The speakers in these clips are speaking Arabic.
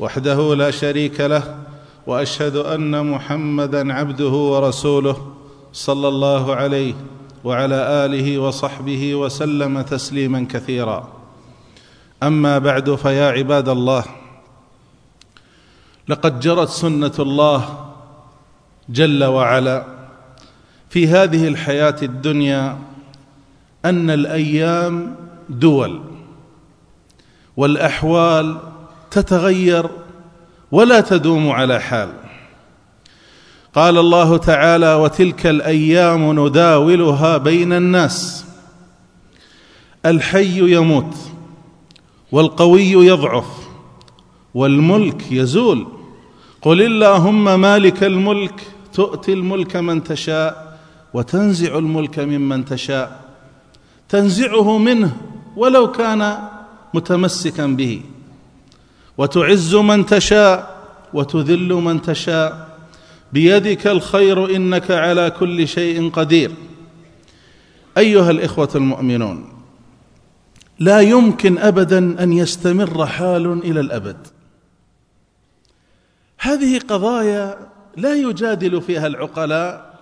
وحده لا شريك له وأشهد أن محمدا عبده ورسوله صلى الله عليه وعلى آله وصحبه وسلم تسليما كثيرا. أما بعد فيا عباد الله لقد جرت سنة الله جل وعلا في هذه الحياة الدنيا أن الأيام دول والأحوال تتغير ولا تدوم على حال. قال الله تعالى وتلك الأيام نداولها بين الناس. الحي يموت والقوي يضعف والملك يزول. قل اللهم مالك الملك تؤتي الملك من تشاء وتنزع الملك ممن تشاء. تنزعه منه ولو كان متمسكا به. وتعز من تشاء وتذل من تشاء. بيدك الخير إنك على كل شيء قدير. أيها الإخوة المؤمنون لا يمكن ابدا أن يستمر حال إلى الأبد. هذه قضايا لا يجادل فيها العقلاء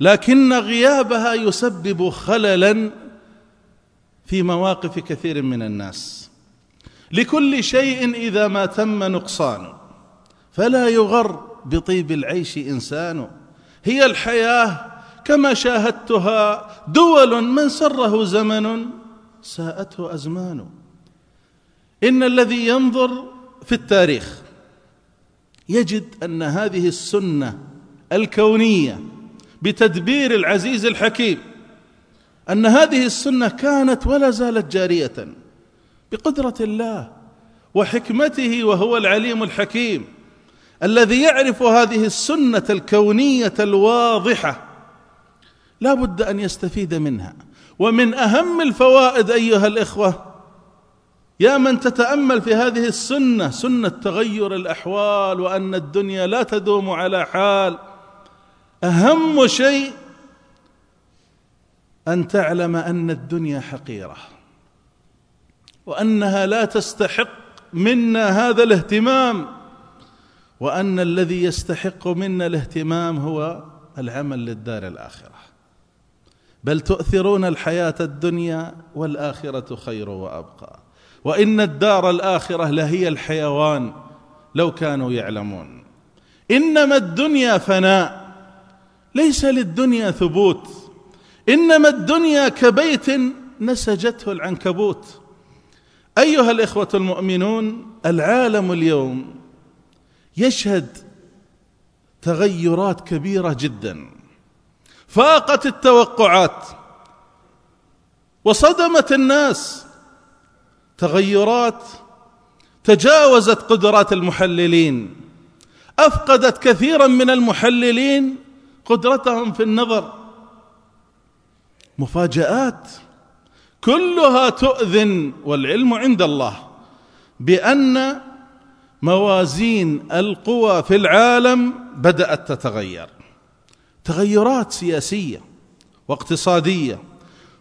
لكن غيابها يسبب خللا في مواقف كثير من الناس. لكل شيء إذا ما تم نقصان. فلا يغر بطيب العيش إنسان. هي الحياة كما شاهدتها دول من سره زمن ساءته أزمان. إن الذي ينظر في التاريخ يجد أن هذه السنة الكونية بتدبير العزيز الحكيم أن هذه السنة كانت ولا زالت جارية. بقدرة الله وحكمته وهو العليم الحكيم الذي يعرف هذه السنة الكونية الواضحة. لا بد أن يستفيد منها. ومن أهم الفوائد أيها الإخوة يا من تتأمل في هذه السنة سنة تغير الأحوال وأن الدنيا لا تدوم على حال. أهم شيء أن تعلم أن الدنيا حقيرة. وأنها لا تستحق منا هذا الاهتمام وأن الذي يستحق منا الاهتمام هو العمل للدار الآخرة. بل تؤثرون الحياة الدنيا والآخرة خير وأبقى. وإن الدار الآخرة لهي الحيوان لو كانوا يعلمون. إنما الدنيا فناء ليس للدنيا ثبوت. إنما الدنيا كبيت نسجته العنكبوت. أيها الإخوة المؤمنون العالم اليوم يشهد تغيرات كبيرة جدا. فاقت التوقعات وصدمت الناس تغيرات تجاوزت قدرات المحللين. أفقدت كثيرا من المحللين قدرتهم في النظر. مفاجآت كلها تؤذن والعلم عند الله بأن موازين القوى في العالم بدأت تتغير. تغيرات سياسية واقتصادية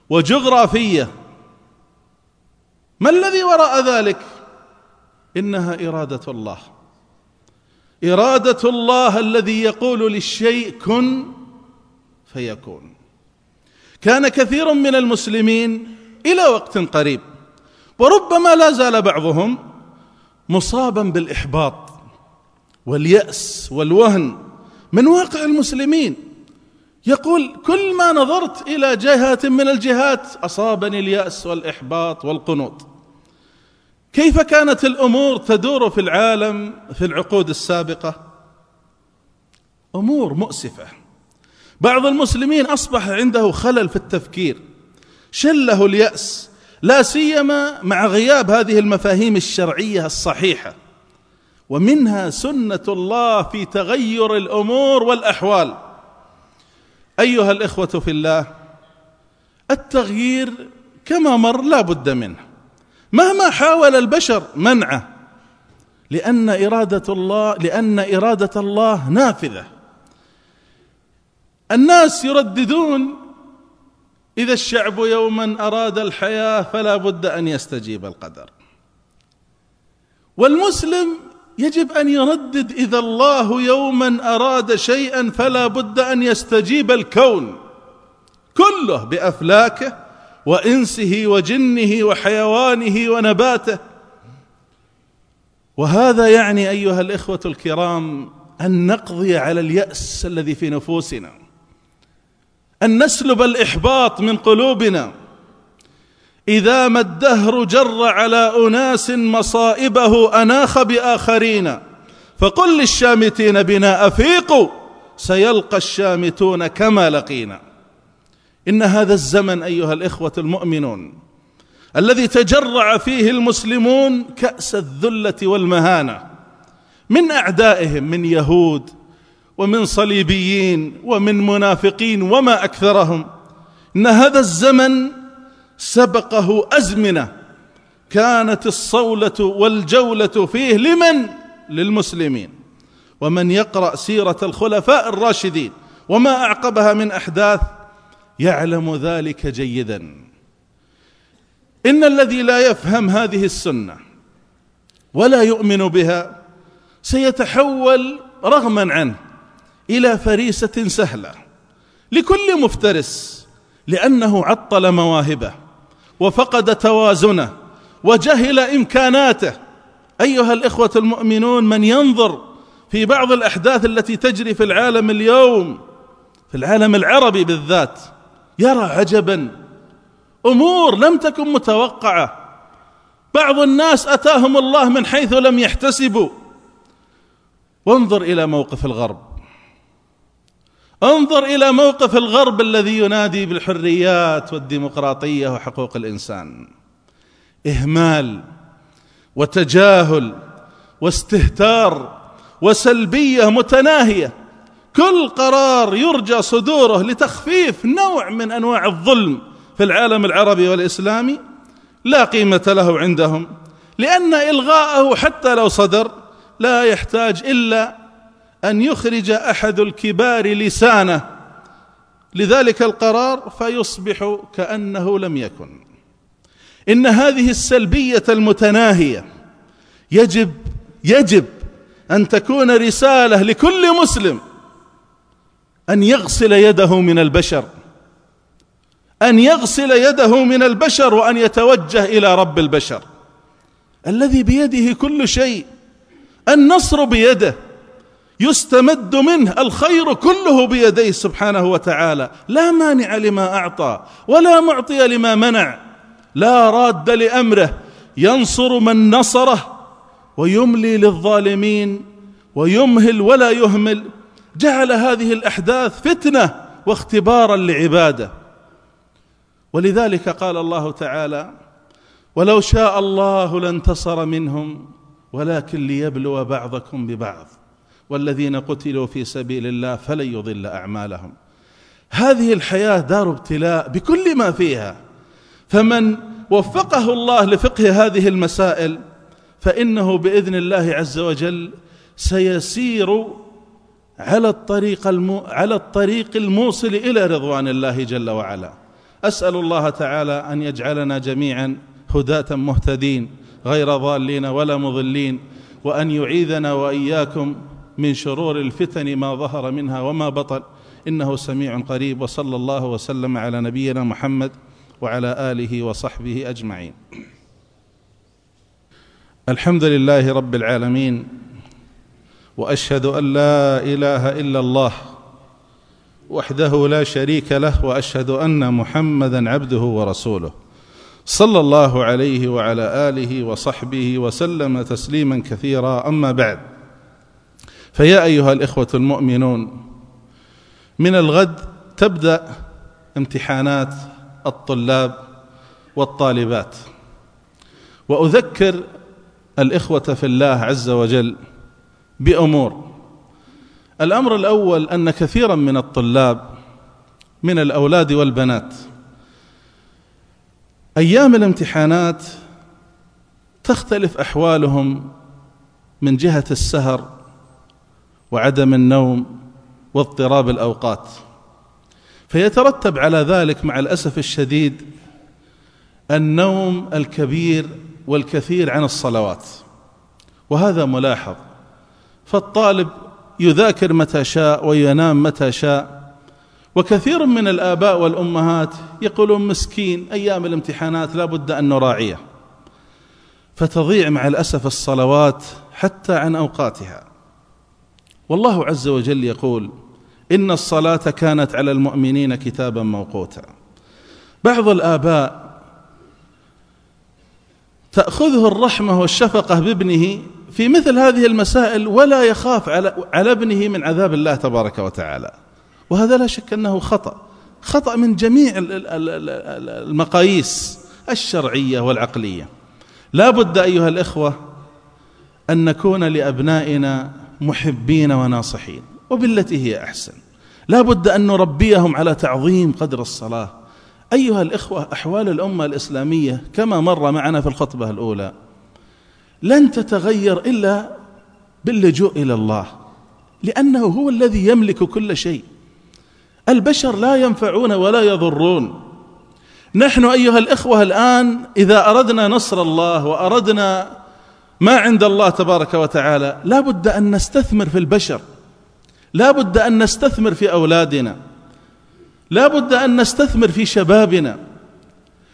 وجغرافية. ما الذي وراء ذلك؟ إنها إرادة الله. إرادة الله الذي يقول للشيء كن فيكون. كان كثير من المسلمين إلى وقت قريب. وربما لا زال بعضهم مصابا بالإحباط واليأس والوهن من واقع المسلمين. يقول كل ما نظرت إلى جهة من الجهات أصابني اليأس والإحباط والقنوط. كيف كانت الأمور تدور في العالم في العقود السابقة؟ أمور مؤسفة. بعض المسلمين أصبح عنده خلل في التفكير. شله اليأس لا سيما مع غياب هذه المفاهيم الشرعية الصحيحة. ومنها سنة الله في تغير الأمور والأحوال. أيها الإخوة في الله التغيير كما مر لا بد منه. مهما حاول البشر منعه لأن إرادة الله لأن إرادة الله نافذة. الناس يرددون إذا الشعب يوما أراد الحياة فلا بد أن يستجيب القدر. والمسلم يجب أن يردد إذا الله يوما أراد شيئا فلا بد أن يستجيب الكون كله بأفلاكه وإنسه وجنه وحيوانه ونباته. وهذا يعني أيها الإخوة الكرام أن نقضي على اليأس الذي في نفوسنا. أن نسلب الإحباط من قلوبنا. إذا ما الدهر جر على أناس مصائبه أناخ بآخرين فقل للشامتين بنا أفيقوا سيلقى الشامتون كما لقينا. إن هذا الزمن أيها الإخوة المؤمنون الذي تجرع فيه المسلمون كأس الذلة والمهانة من أعدائهم من يهود ومن صليبيين ومن منافقين وما أكثرهم. إن هذا الزمن سبقه أزمنة. كانت الصولة والجولة فيه لمن؟ للمسلمين. ومن يقرأ سيرة الخلفاء الراشدين وما أعقبها من أحداث يعلم ذلك جيدا. إن الذي لا يفهم هذه السنة ولا يؤمن بها سيتحول رغما عنه. إلى فريسة سهلة لكل مفترس لأنه عطل مواهبه وفقد توازنه وجهل إمكاناته. أيها الإخوة المؤمنون من ينظر في بعض الأحداث التي تجري في العالم اليوم في العالم العربي بالذات يرى عجبا. أمور لم تكن متوقعة. بعض الناس أتاهم الله من حيث لم يحتسبوا. وانظر إلى موقف الغرب. انظر إلى موقف الغرب الذي ينادي بالحريات والديمقراطية وحقوق الإنسان. إهمال وتجاهل واستهتار وسلبية متناهية. كل قرار يرجى صدوره لتخفيف نوع من أنواع الظلم في العالم العربي والإسلامي. لا قيمة له عندهم لأن إلغاءه حتى لو صدر لا يحتاج إلا أن يخرج أحد الكبار لسانه. لذلك القرار فيصبح كأنه لم يكن. إن هذه السلبية المتناهية يجب يجب أن تكون رسالة لكل مسلم أن يغسل يده من البشر أن يغسل يده من البشر وأن يتوجه إلى رب البشر. الذي بيده كل شيء النصر بيده يستمد منه الخير كله بيديه سبحانه وتعالى. لا مانع لما أعطى ولا معطي لما منع. لا راد لأمره. ينصر من نصره ويملي للظالمين ويمهل ولا يهمل. جعل هذه الأحداث فتنة واختبارا لعباده. ولذلك قال الله تعالى ولو شاء الله لانتصر منهم ولكن ليبلو بعضكم ببعض. والذين قتلوا في سبيل الله فلن يضل أعمالهم. هذه الحياة دار ابتلاء بكل ما فيها. فمن وفقه الله لفقه هذه المسائل فإنه بإذن الله عز وجل سيسير على الطريق المو على الطريق الموصل إلى رضوان الله جل وعلا. أسأل الله تعالى أن يجعلنا جميعا هداة مهتدين غير ضالين ولا مضلين وأن يعيذنا وإياكم من شرور الفتن ما ظهر منها وما بطن. إنه سميع قريب وصلى الله وسلم على نبينا محمد وعلى آله وصحبه أجمعين. الحمد لله رب العالمين وأشهد أن لا إله إلا الله وحده لا شريك له وأشهد أن محمدا عبده ورسوله. صلى الله عليه وعلى آله وصحبه وسلم تسليما كثيرا. أما بعد فيا أيها الإخوة المؤمنون من الغد تبدأ امتحانات الطلاب والطالبات. وأذكر الإخوة في الله عز وجل بأمور. الأمر الأول أن كثيرا من الطلاب من الأولاد والبنات أيام الامتحانات تختلف أحوالهم من جهة السهر وعدم النوم واضطراب الأوقات. فيترتب على ذلك مع الأسف الشديد النوم الكبير والكثير عن الصلوات. وهذا ملاحظ. فالطالب يذاكر متى شاء وينام متى شاء. وكثير من الآباء والأمهات يقولون مسكين أيام الامتحانات لا بد أن نراعيه. فتضيع مع الأسف الصلوات حتى عن أوقاتها. والله عز وجل يقول إن الصلاة كانت على المؤمنين كتابا موقوتا. بعض الآباء تأخذه الرحمة والشفقة بابنه في مثل هذه المسائل ولا يخاف على, على ابنه من عذاب الله تبارك وتعالى. وهذا لا شك أنه خطأ. خطأ من جميع المقاييس الشرعية والعقلية. لا بد أيها الإخوة أن نكون لأبنائنا محبين وناصحين وبالتي هي أحسن. لا بد أن نربيهم على تعظيم قدر الصلاة. أيها الإخوة أحوال الأمة الإسلامية كما مر معنا في الخطبة الأولى لن تتغير إلا باللجوء إلى الله لأنه هو الذي يملك كل شيء. البشر لا ينفعون ولا يضرون. نحن أيها الإخوة الآن إذا أردنا نصر الله وأردنا ما عند الله تبارك وتعالى. لا بد أن نستثمر في البشر. لا بد أن نستثمر في أولادنا. لا بد أن نستثمر في شبابنا.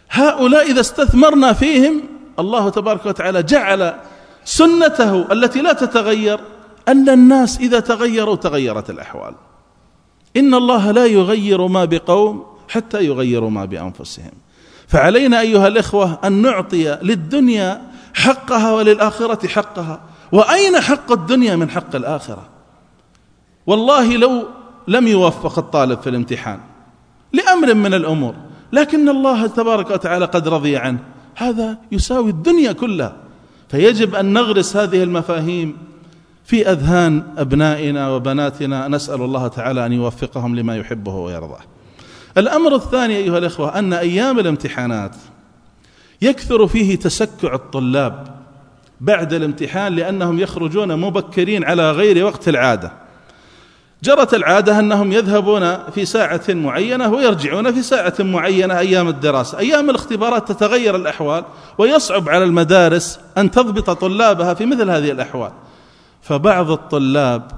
هؤلاء إذا استثمرنا فيهم الله تبارك وتعالى جعل سنته التي لا تتغير أن الناس إذا تغيروا تغيرت الأحوال. إن الله لا يغير ما بقوم حتى يغيروا ما بأنفسهم. فعلينا أيها الإخوة أن نعطي للدنيا حقها وللآخرة حقها. وأين حق الدنيا من حق الآخرة؟ والله لو لم يوفق الطالب في الامتحان لأمر من الأمور لكن الله تبارك وتعالى قد رضي عنه. هذا يساوي الدنيا كلها. فيجب أن نغرس هذه المفاهيم في أذهان أبنائنا وبناتنا. نسأل الله تعالى أن يوفقهم لما يحبه ويرضاه. الأمر الثاني أيها الإخوة أن أيام الامتحانات يكثر فيه تسكع الطلاب بعد الامتحان لأنهم يخرجون مبكرين على غير وقت العادة. جرت العادة أنهم يذهبون في ساعة معينة ويرجعون في ساعة معينة أيام الدراسة. أيام الاختبارات تتغير الأحوال ويصعب على المدارس أن تضبط طلابها في مثل هذه الأحوال. فبعض الطلاب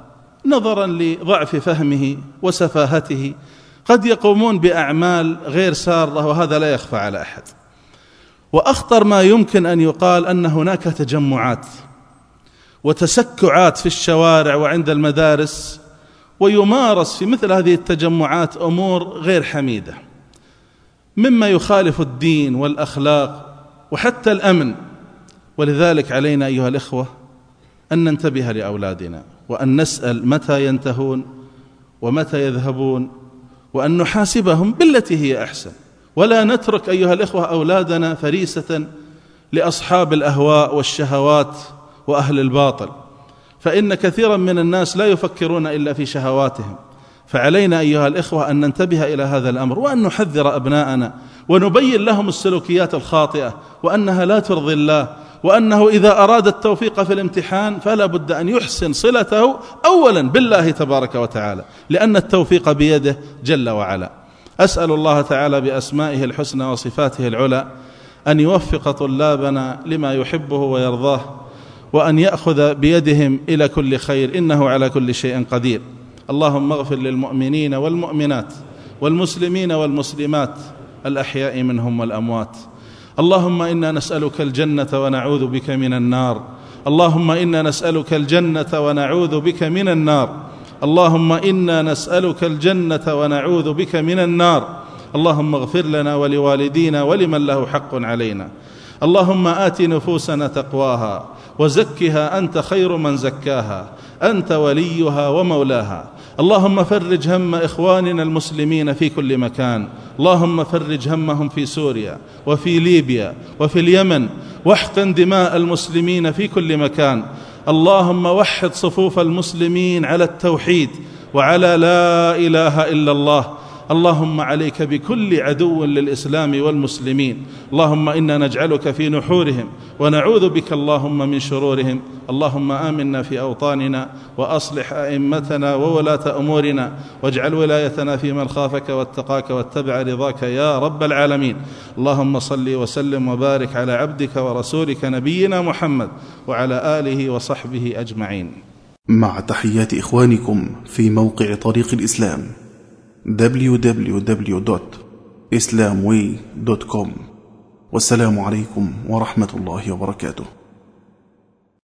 نظرا لضعف فهمه وسفاهته قد يقومون بأعمال غير سارة وهذا لا يخفى على أحد. وأخطر ما يمكن أن يقال أن هناك تجمعات وتسكعات في الشوارع وعند المدارس ويمارس في مثل هذه التجمعات أمور غير حميدة مما يخالف الدين والأخلاق وحتى الأمن. ولذلك علينا أيها الإخوة أن ننتبه لأولادنا وأن نسأل متى ينتهون ومتى يذهبون وأن نحاسبهم بالتي هي أحسن. ولا نترك أيها الإخوة أولادنا فريسة لأصحاب الأهواء والشهوات وأهل الباطل فإن كثيرا من الناس لا يفكرون إلا في شهواتهم. فعلينا أيها الإخوة أن ننتبه إلى هذا الأمر وأن نحذر أبناءنا ونبين لهم السلوكيات الخاطئة وأنها لا ترضي الله وأنه إذا أراد التوفيق في الامتحان فلا بد أن يحسن صلته اولا بالله تبارك وتعالى لأن التوفيق بيده جل وعلا. أسأل الله تعالى بأسمائه الحسنى وصفاته العلى أن يوفق طلابنا لما يحبه ويرضاه وأن يأخذ بيدهم إلى كل خير إنه على كل شيء قدير. اللهم اغفر للمؤمنين والمؤمنات والمسلمين والمسلمات الأحياء منهم والأموات. اللهم إنا نسألك الجنة ونعوذ بك من النار. اللهم إنا نسألك الجنة ونعوذ بك من النار. اللهم إنا نسألك الجنة ونعوذ بك من النار. اللهم اغفر لنا ولوالدينا ولمن له حق علينا. اللهم آت نفوسنا تقواها وزكها أنت خير من زكاها. أنت وليها ومولاها. اللهم فرج هم إخواننا المسلمين في كل مكان. اللهم فرج همهم في سوريا وفي ليبيا وفي اليمن. واحقن دماء المسلمين في كل مكان. اللهم وحد صفوف المسلمين على التوحيد وعلى لا إله إلا الله اللهم عليك بكل عدو للإسلام والمسلمين. اللهم إنا نجعلك في نحورهم ونعوذ بك اللهم من شرورهم. اللهم آمنا في أوطاننا وأصلح أئمتنا وولاة أمورنا. واجعل ولايتنا في من خافك واتقاك واتبع رضاك يا رب العالمين. اللهم صل وسلم وبارك على عبدك ورسولك نبينا محمد وعلى آله وصحبه أجمعين. مع تحيات إخوانكم في موقع طريق الإسلام. www.islamway.com والسلام عليكم ورحمة الله وبركاته